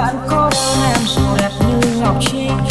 vẫn cô đơn em dù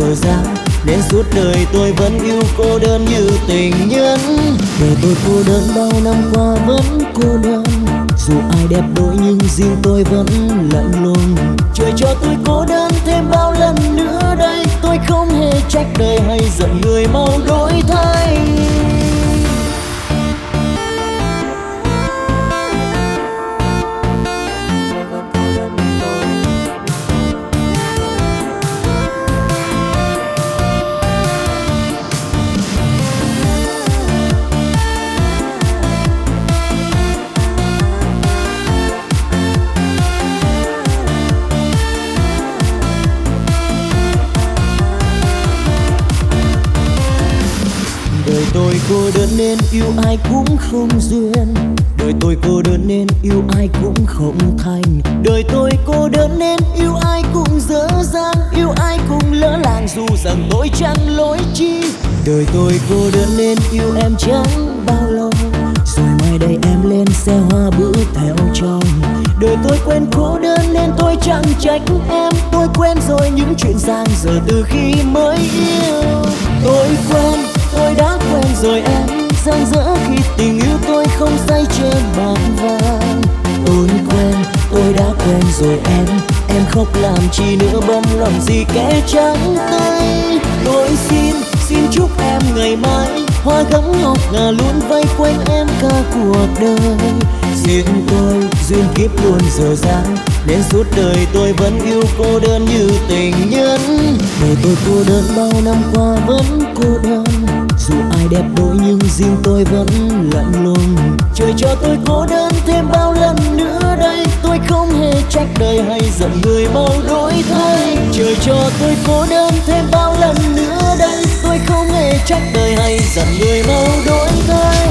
Dở dang nên suốt đời tôi vẫn yêu cô đơn như tình nhân. Đời tôi cô đơn bao năm qua vẫn cô đơn. Dù ai đẹp đôi nhưng riêng tôi vẫn lạnh lùng. Trời cho tôi cô đơn thêm bao lần nữa đây. Tôi không hề trách đời hay giận người mau đổi thay. Nên yêu ai cũng không duyên. Đời tôi cô đơn nên yêu ai cũng không thành. Đời tôi cô đơn nên yêu ai cũng dở dang, yêu ai cũng lỡ làng, dù rằng tôi chẳng lỗi chi. Đời tôi cô đơn nên yêu em chẳng bao lâu. Rồi mai đây em lên xe hoa bước theo chồng. Đời tôi quen cô đơn nên tôi chẳng trách em. Tôi quen rồi những chuyện giang dở từ khi mới yêu. Tôi quen tôi đã quen rồi em rạng rỡ khi tình yêu tôi không say trên bạc vàng. Tôi quen tôi đã quen rồi em. Em khóc làm chi nữa, bấm lòng gì kẻ trắng tay. Tôi xin xin chúc em ngày mai. Hoa gấm ngọc ngà luôn vây quanh em cả cuộc đời. Riêng tôi duyên kiếp luôn dở dang. Nên suốt đời tôi vẫn yêu cô đơn như tình nhân. Đời tôi cô đơn bao năm qua vẫn cô đơn dù ai đẹp đôi nhưng riêng tôi vẫn lạnh lùng. Trời cho tôi cô đơn thêm bao lần nữa đây. Tôi không hề trách đời hay giận người mau đổi thay. Trời cho tôi cô đơn thêm bao lần nữa đây. Tôi không hề trách đời hay giận người mau đổi thay.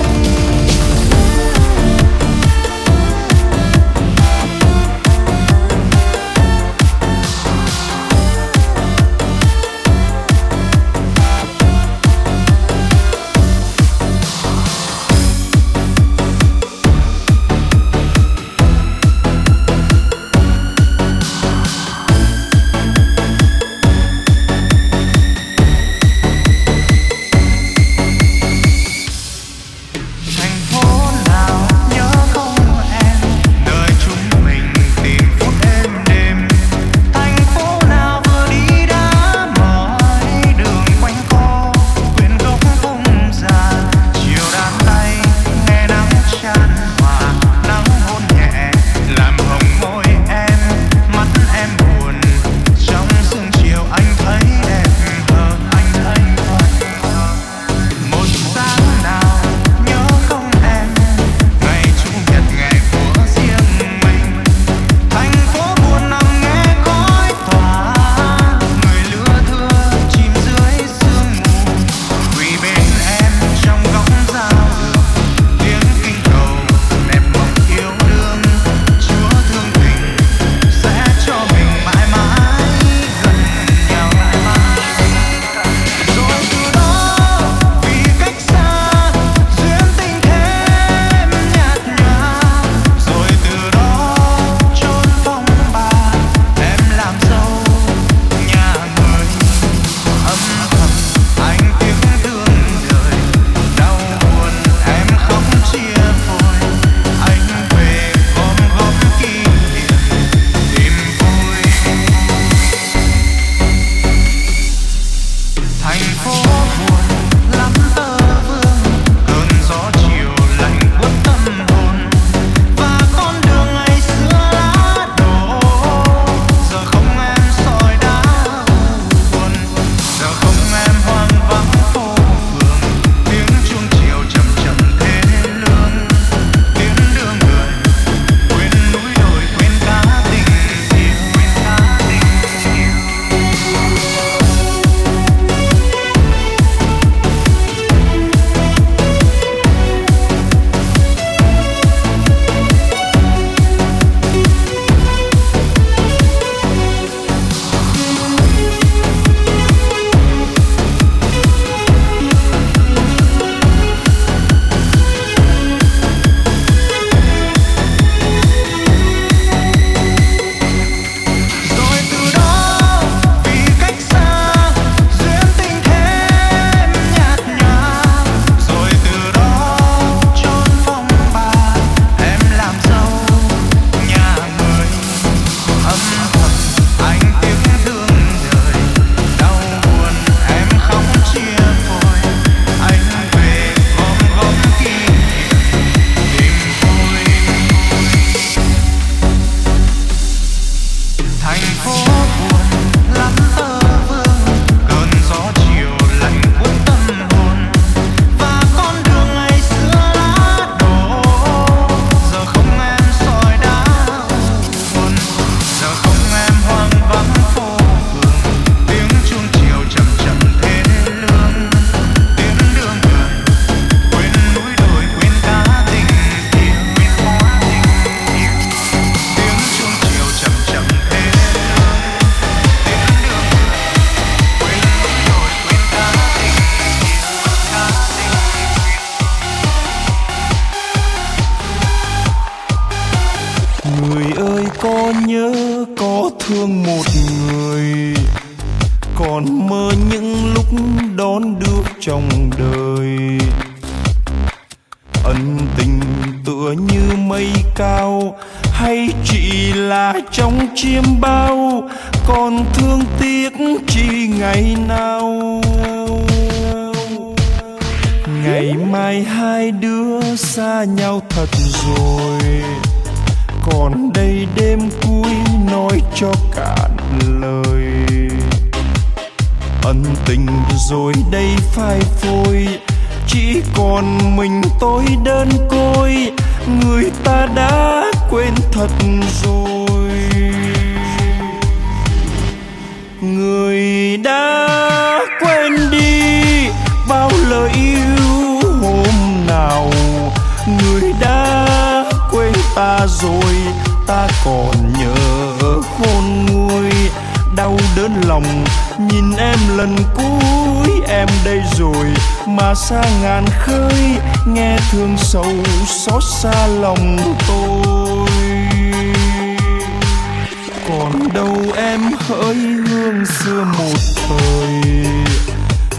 còn đâu em hỡi hương xưa một thời.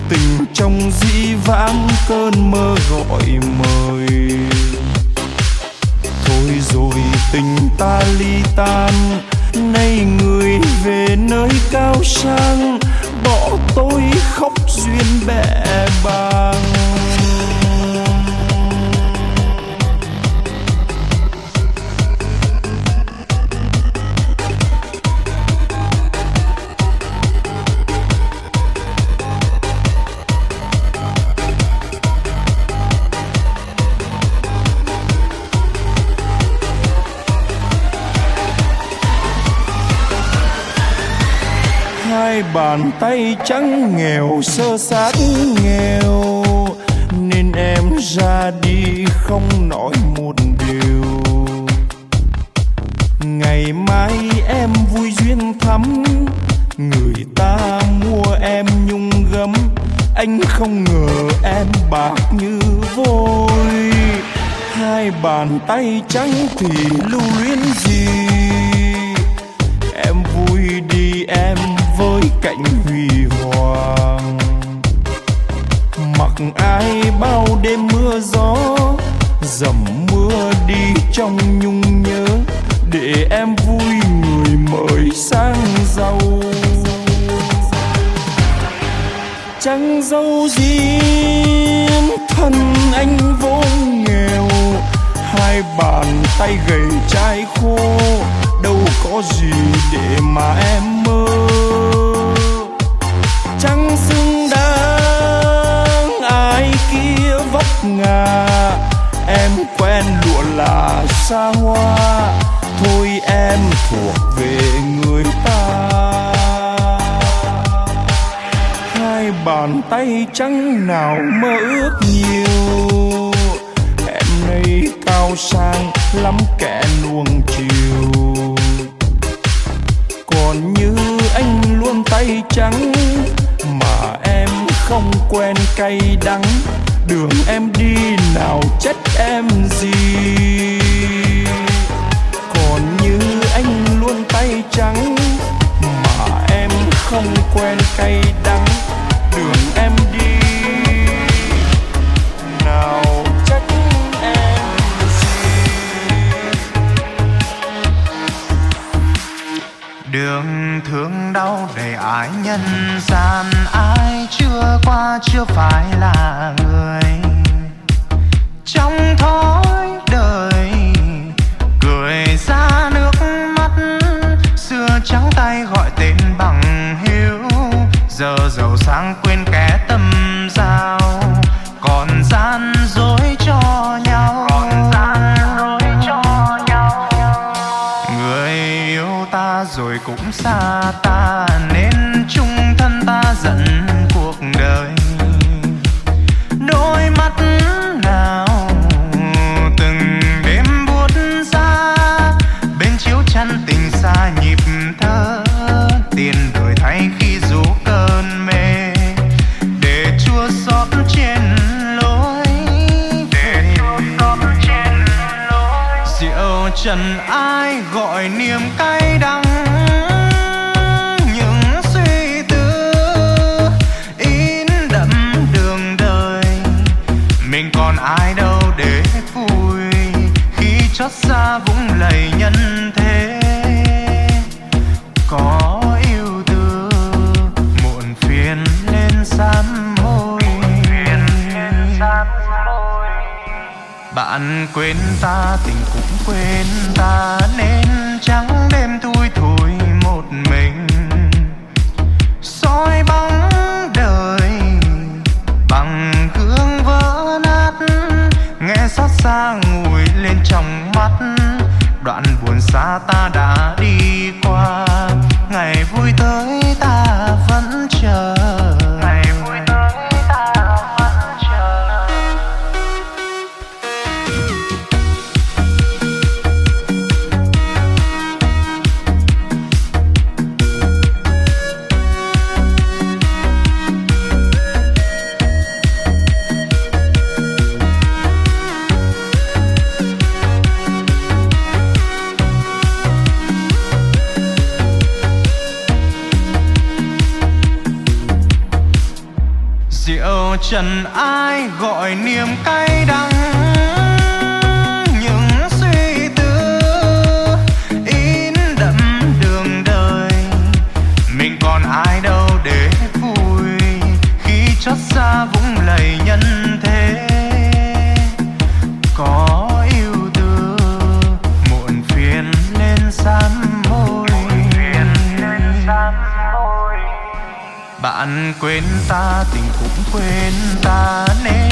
Tình trong dĩ vãng cơn mơ gọi mời. Thôi rồi tình ta ly tan, nay người về nơi cao sang, bỏ tôi khóc duyên bẻ bàng. Bàn tay trắng nghèo, sơ sát nghèo. Nên em ra đi không nói một điều. Ngày mai em vui duyên thắm, người ta mua em nhung gấm. Anh không ngờ em bạc như vôi. Hai bàn tay trắng thì lưu luyến gì? Cạnh huy hoàng. Mặc ai bao đêm mưa gió, dầm mưa đi trong nhung nhớ, để em vui người mới sang giàu. Chẳng dâu riêng thân anh vô nghèo, hai bàn tay gầy chai khô, đâu có gì để mà em mơ. Kia em quen lụa là xa hoa. Thôi em thuộc về người ta. Hai bàn tay trắng nào mơ ước nhiều. Em nay cao sang lắm kẻ luồng chiều. Còn như anh luôn tay trắng, mà em không quen cay đắng đường em đi, nào trách em gì? Còn như anh luôn tay trắng, mà em không quen cay đắng. Thương đau để ai nhân gian, ai chưa qua chưa phải là người. Trong thói đời, cười ra nước mắt, xưa trắng tay gọi tên bằng hiếu giờ giàu quên ta tình cũng quên ta. Nên trắng đêm thui thủi trần ai gọi niềm cay đắng? Những suy tư in đậm đường đời. Mình còn ai đâu để vui khi chót xa vũng lầy nhân thế. Có yêu tư muộn phiền lên sám hối. Bạn quên ta tình quên ta nên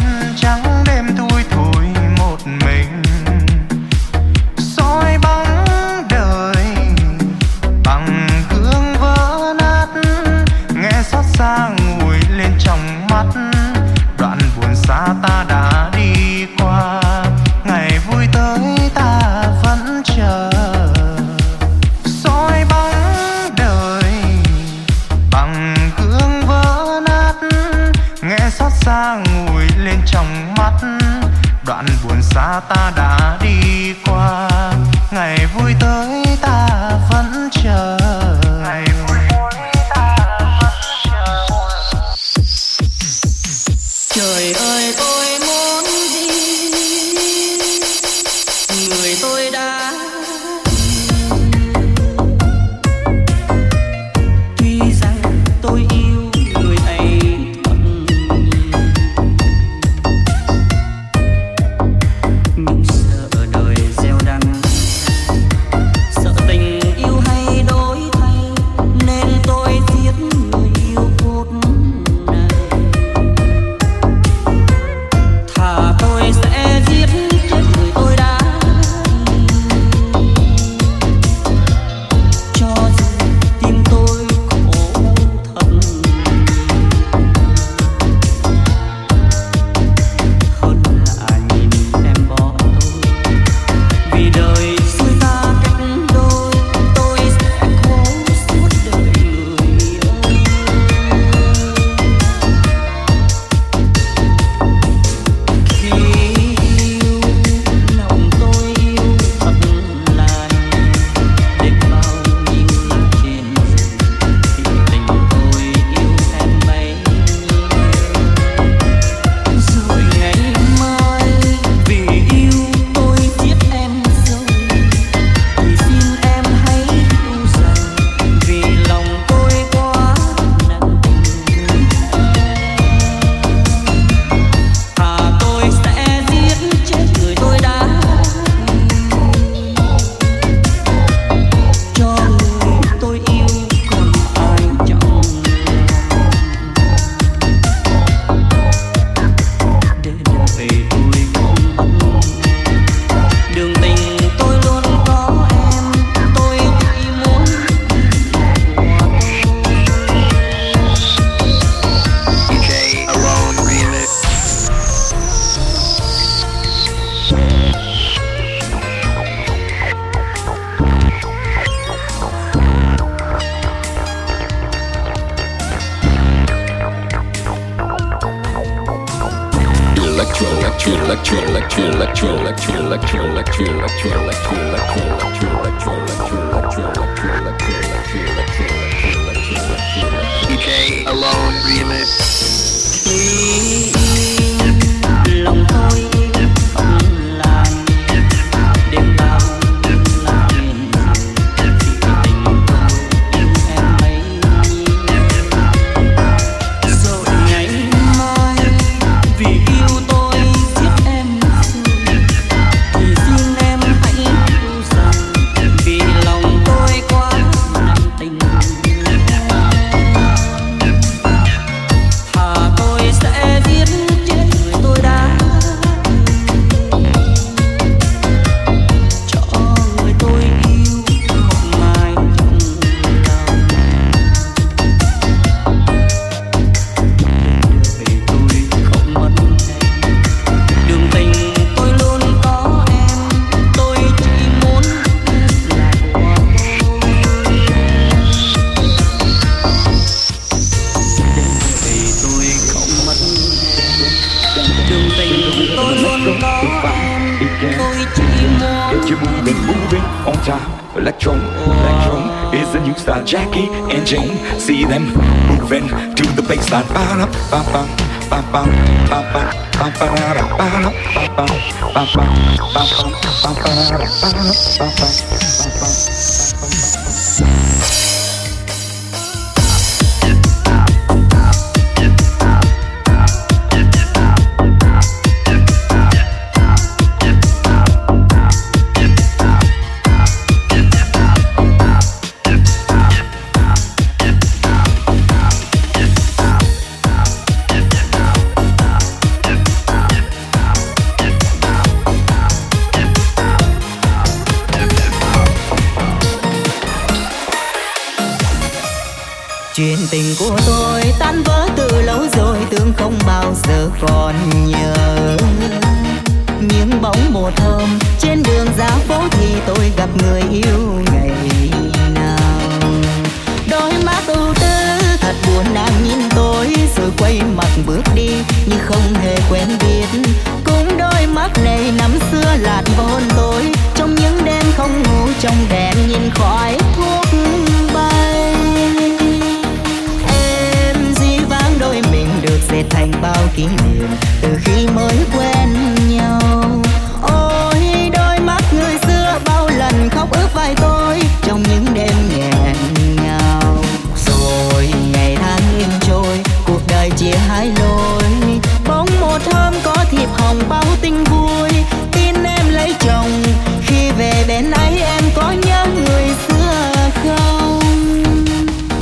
nhịp hồng bao tin vui. Tin em lấy chồng, khi về bên ấy em có nhớ người xưa không?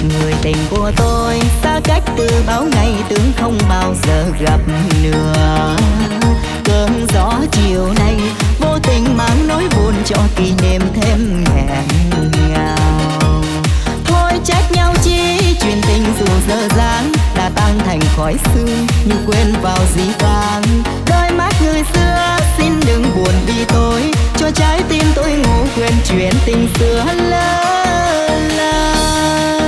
Người tình của tôi xa cách từ bao ngày tưởng không bao giờ gặp nữa cơn gió chiều nay vô tình mang nỗi buồn cho kỷ niệm thêm nghẹn ngào. Thôi trách nhau chi, chuyện tình dơ dáng đã tan thành khói sương như quên vào dĩ vang đôi mắt người xưa xin đừng buồn vì tôi, cho trái tim tôi ngủ quên chuyện tình xưa lỡ làng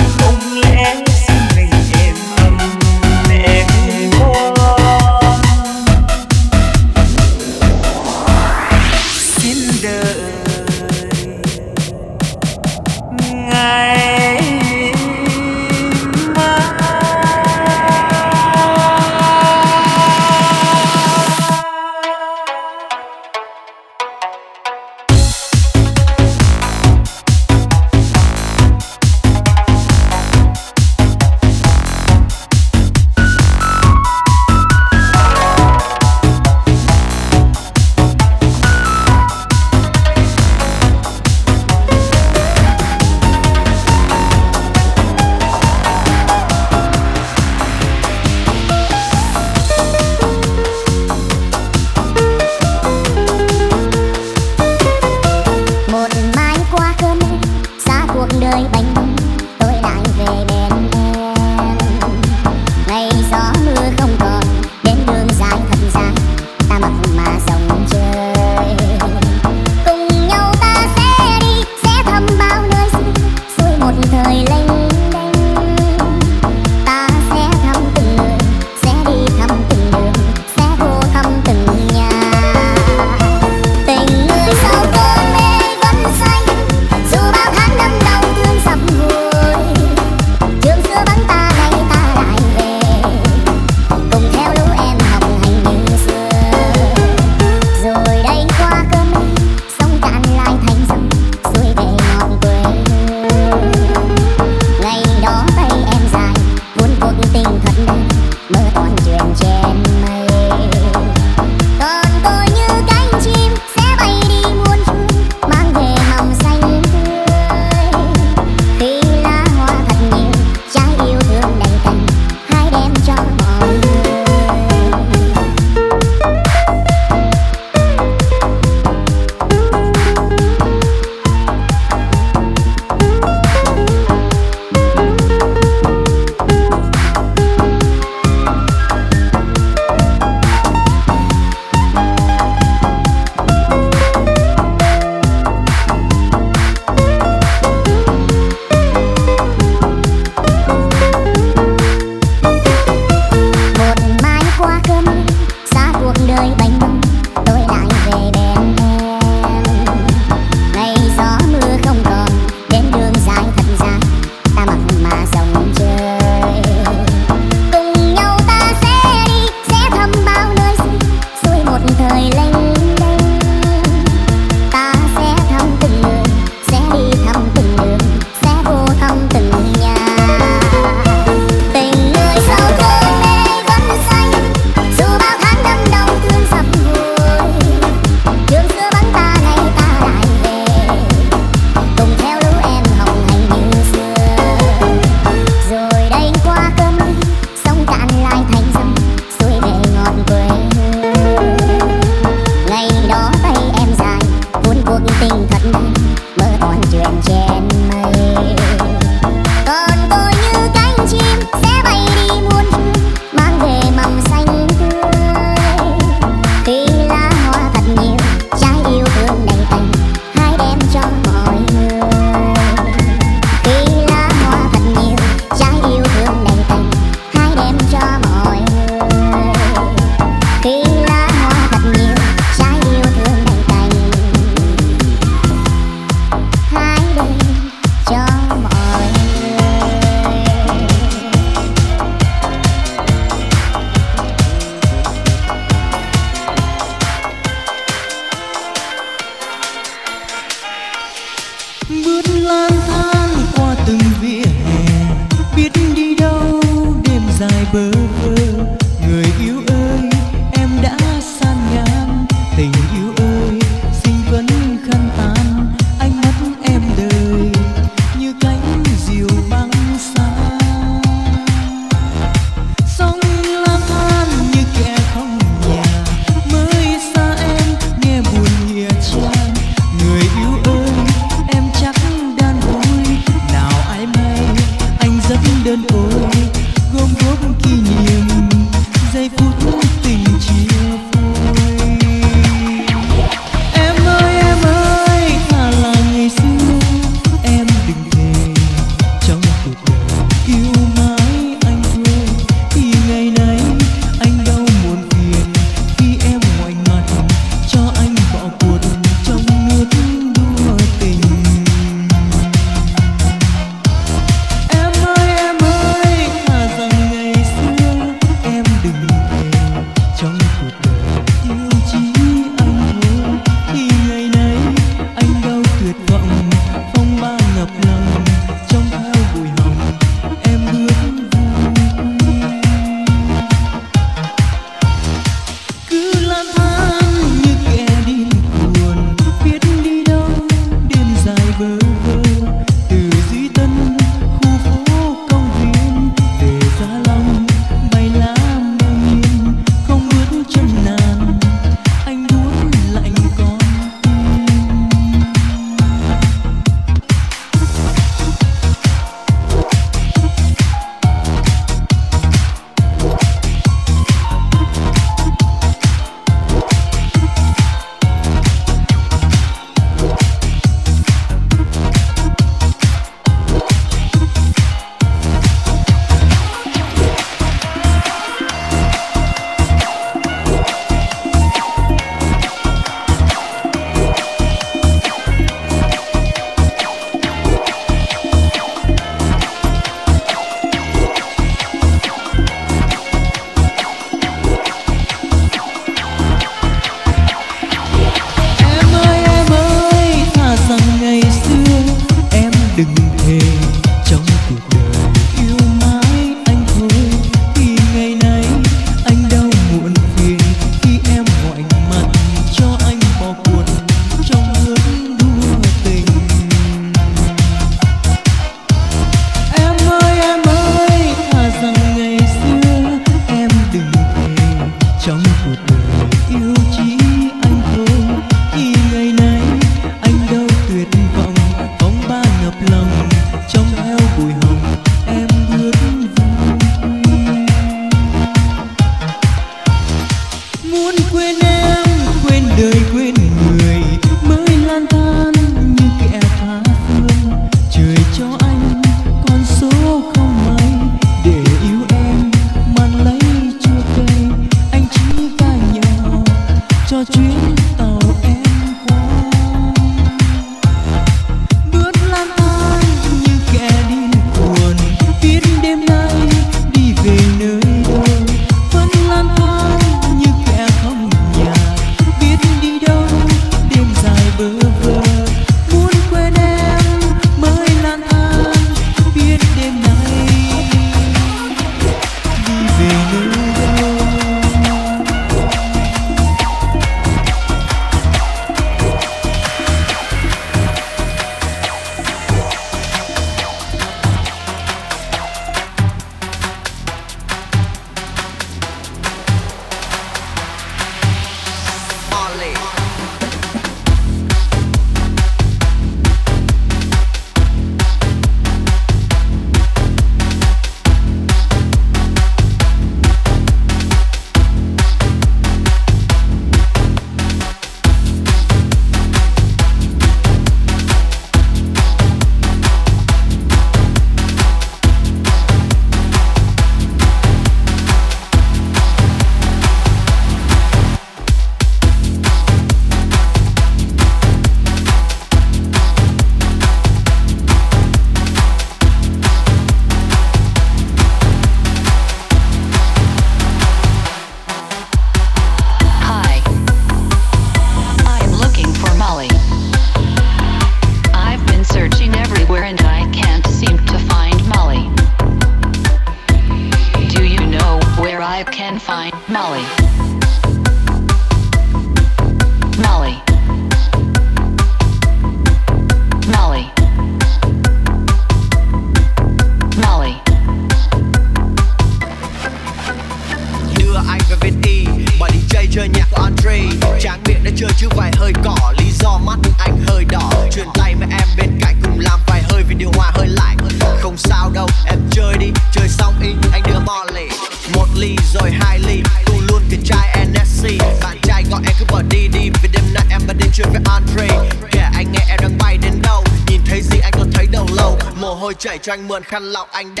mượn khăn lọc anh đã.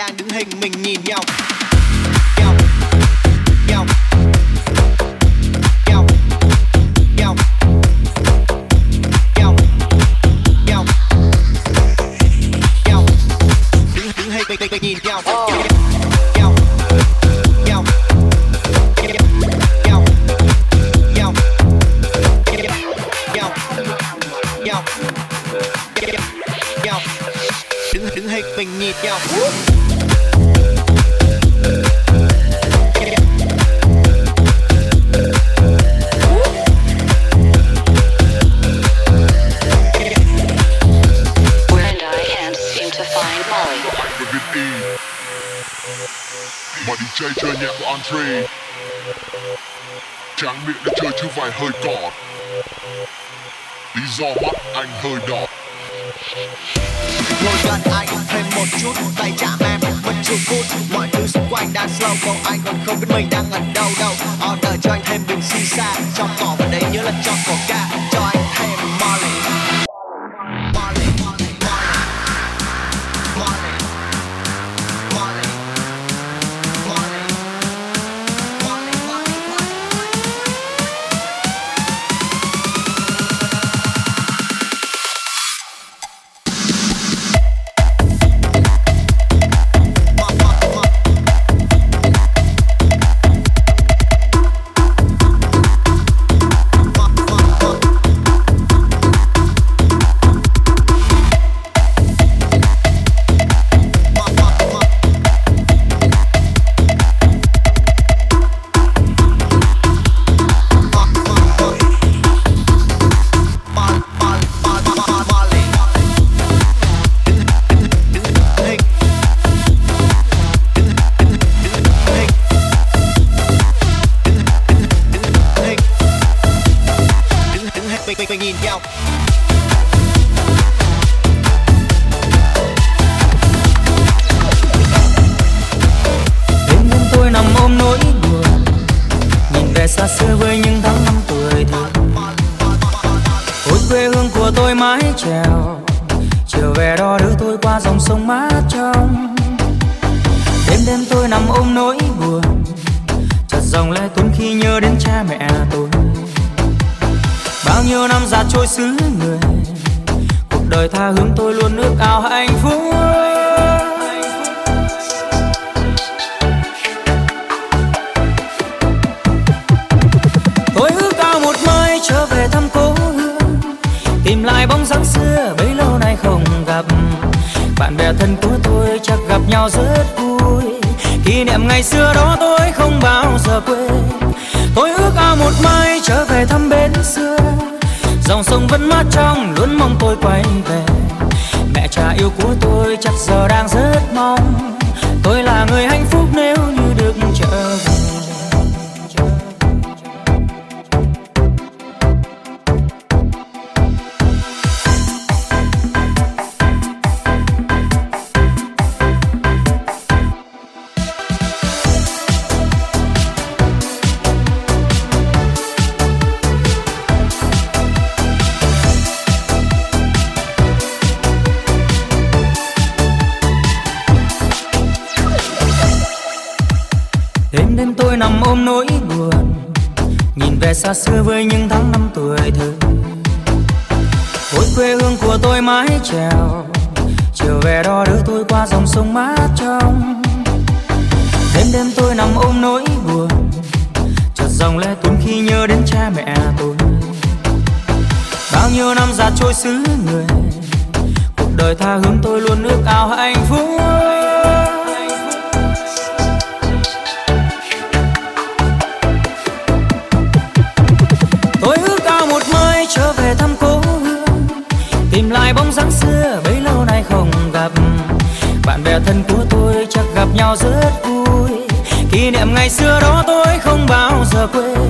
Hơi cọt Lý do mắt anh hơi đỏ. Ngồi gần anh, thêm một chút, tay chạm em, mất chút phút. Mọi thứ xung quanh đang slow còn anh còn không biết mình đang ở đâu đâu. Order cho anh thêm bình xì xa, trong nhiêu năm già trôi xứ người, cuộc đời tha hướng tôi luôn ước ao hạnh phúc. Tôi ước ao một mai trở về thăm cố hương, tìm lại bóng dáng xưa bấy lâu nay không gặp. Bạn bè thân của tôi chắc gặp nhau rất vui, kỷ niệm ngày xưa đó tôi không bao giờ quên. Tôi ước ao một mai trở về thăm bến xưa dòng sông vẫn mát trong, luôn mong tôi quay về. Mẹ cha yêu của tôi, chắc giờ đang rất mong. Tôi là người hạnh phúc nếu xa xưa với những tháng năm tuổi thơ. Ôi, quê hương của tôi mái trèo, chiều về đó đưa tôi qua dòng sông mát trong. Đêm đêm tôi nằm ôm nỗi buồn, chợt dòng lệ tuôn khi nhớ đến cha mẹ tôi. Bao nhiêu năm già trôi xứ người, cuộc đời tha hướng tôi luôn ước ao hạnh phúc. Lại bóng dáng xưa, bấy lâu nay không gặp. Bạn bè thân của tôi chắc gặp nhau rất vui. Kỷ niệm ngày xưa đó tôi không bao giờ quên.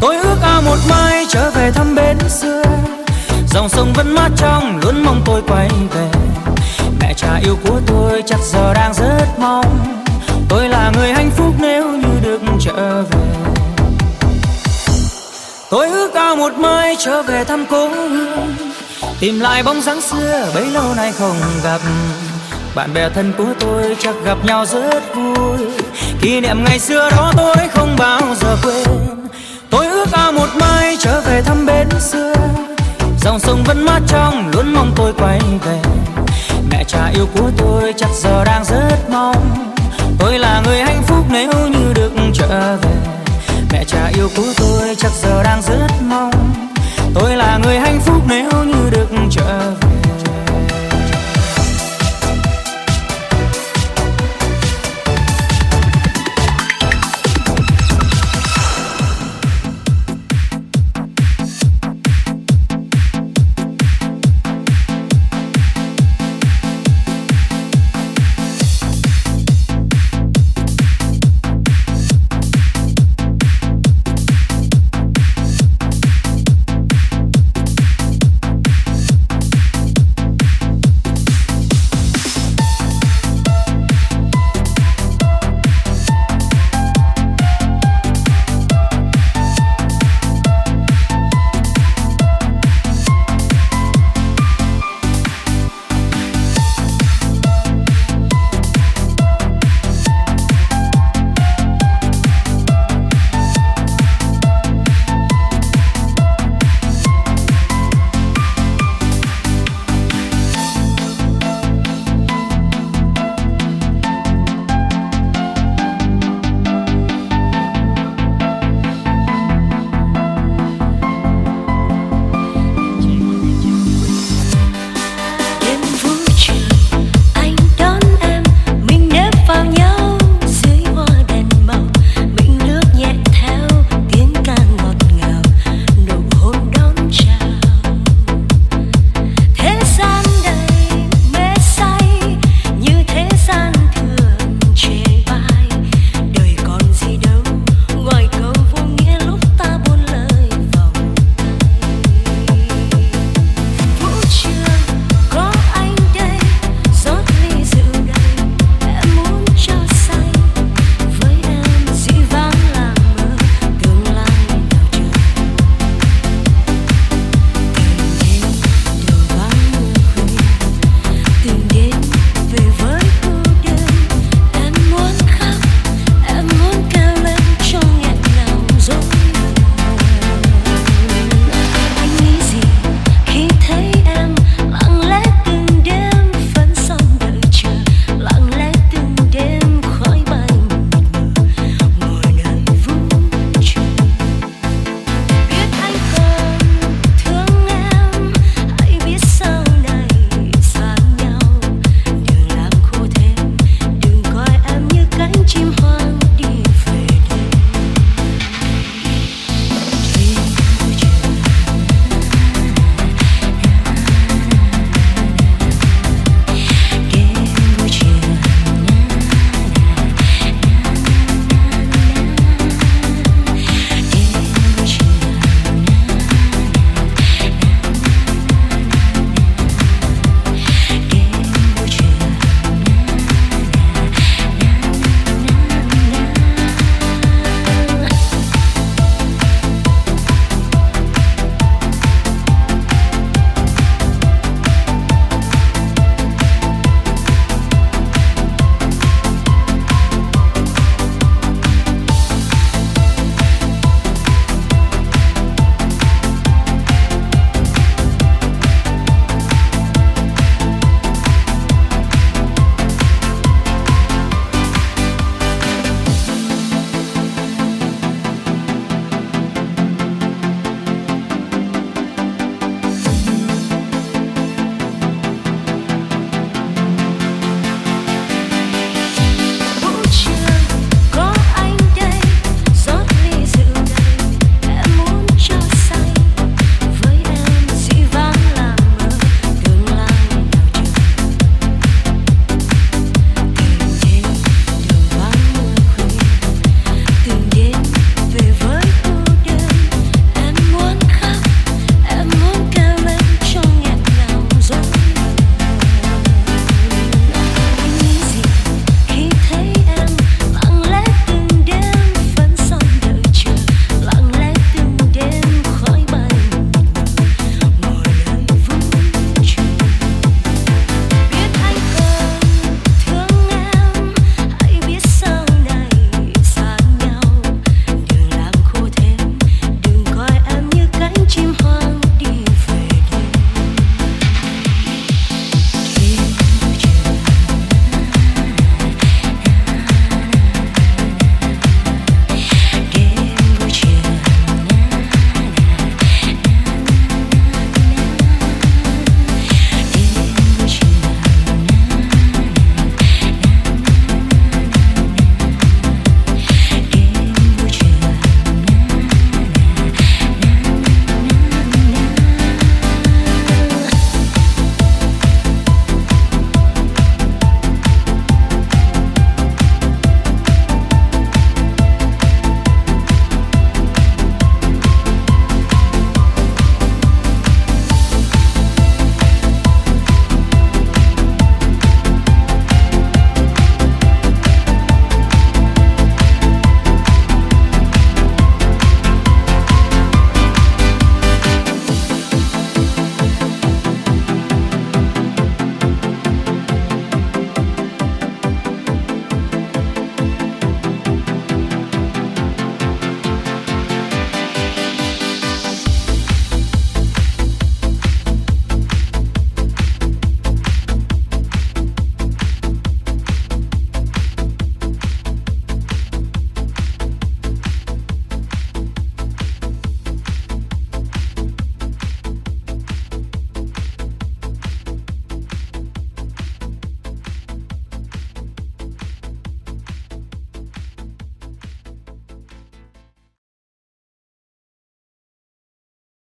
Tôi ước ao một mai trở về thăm bến xưa. Dòng sông vẫn mát trong, luôn mong tôi quay về. Mẹ cha yêu của tôi chắc giờ đang rất mong. Tôi là người hạnh phúc nếu như được trở về. Tôi ước ao một mai trở về thăm cố hương tìm lại bóng dáng xưa, bấy lâu nay không gặp. Bạn bè thân của tôi chắc gặp nhau rất vui. Kỷ niệm ngày xưa đó tôi không bao giờ quên. Tôi ước ao một mai trở về thăm bến xưa. Dòng sông vẫn mát trong, luôn mong tôi quay về. Mẹ cha yêu của tôi chắc giờ đang rất mong. Tôi là người hạnh phúc nếu như được trở về. Mẹ cha yêu của tôi chắc giờ đang rất mong tôi là người hạnh phúc nếu như được trở về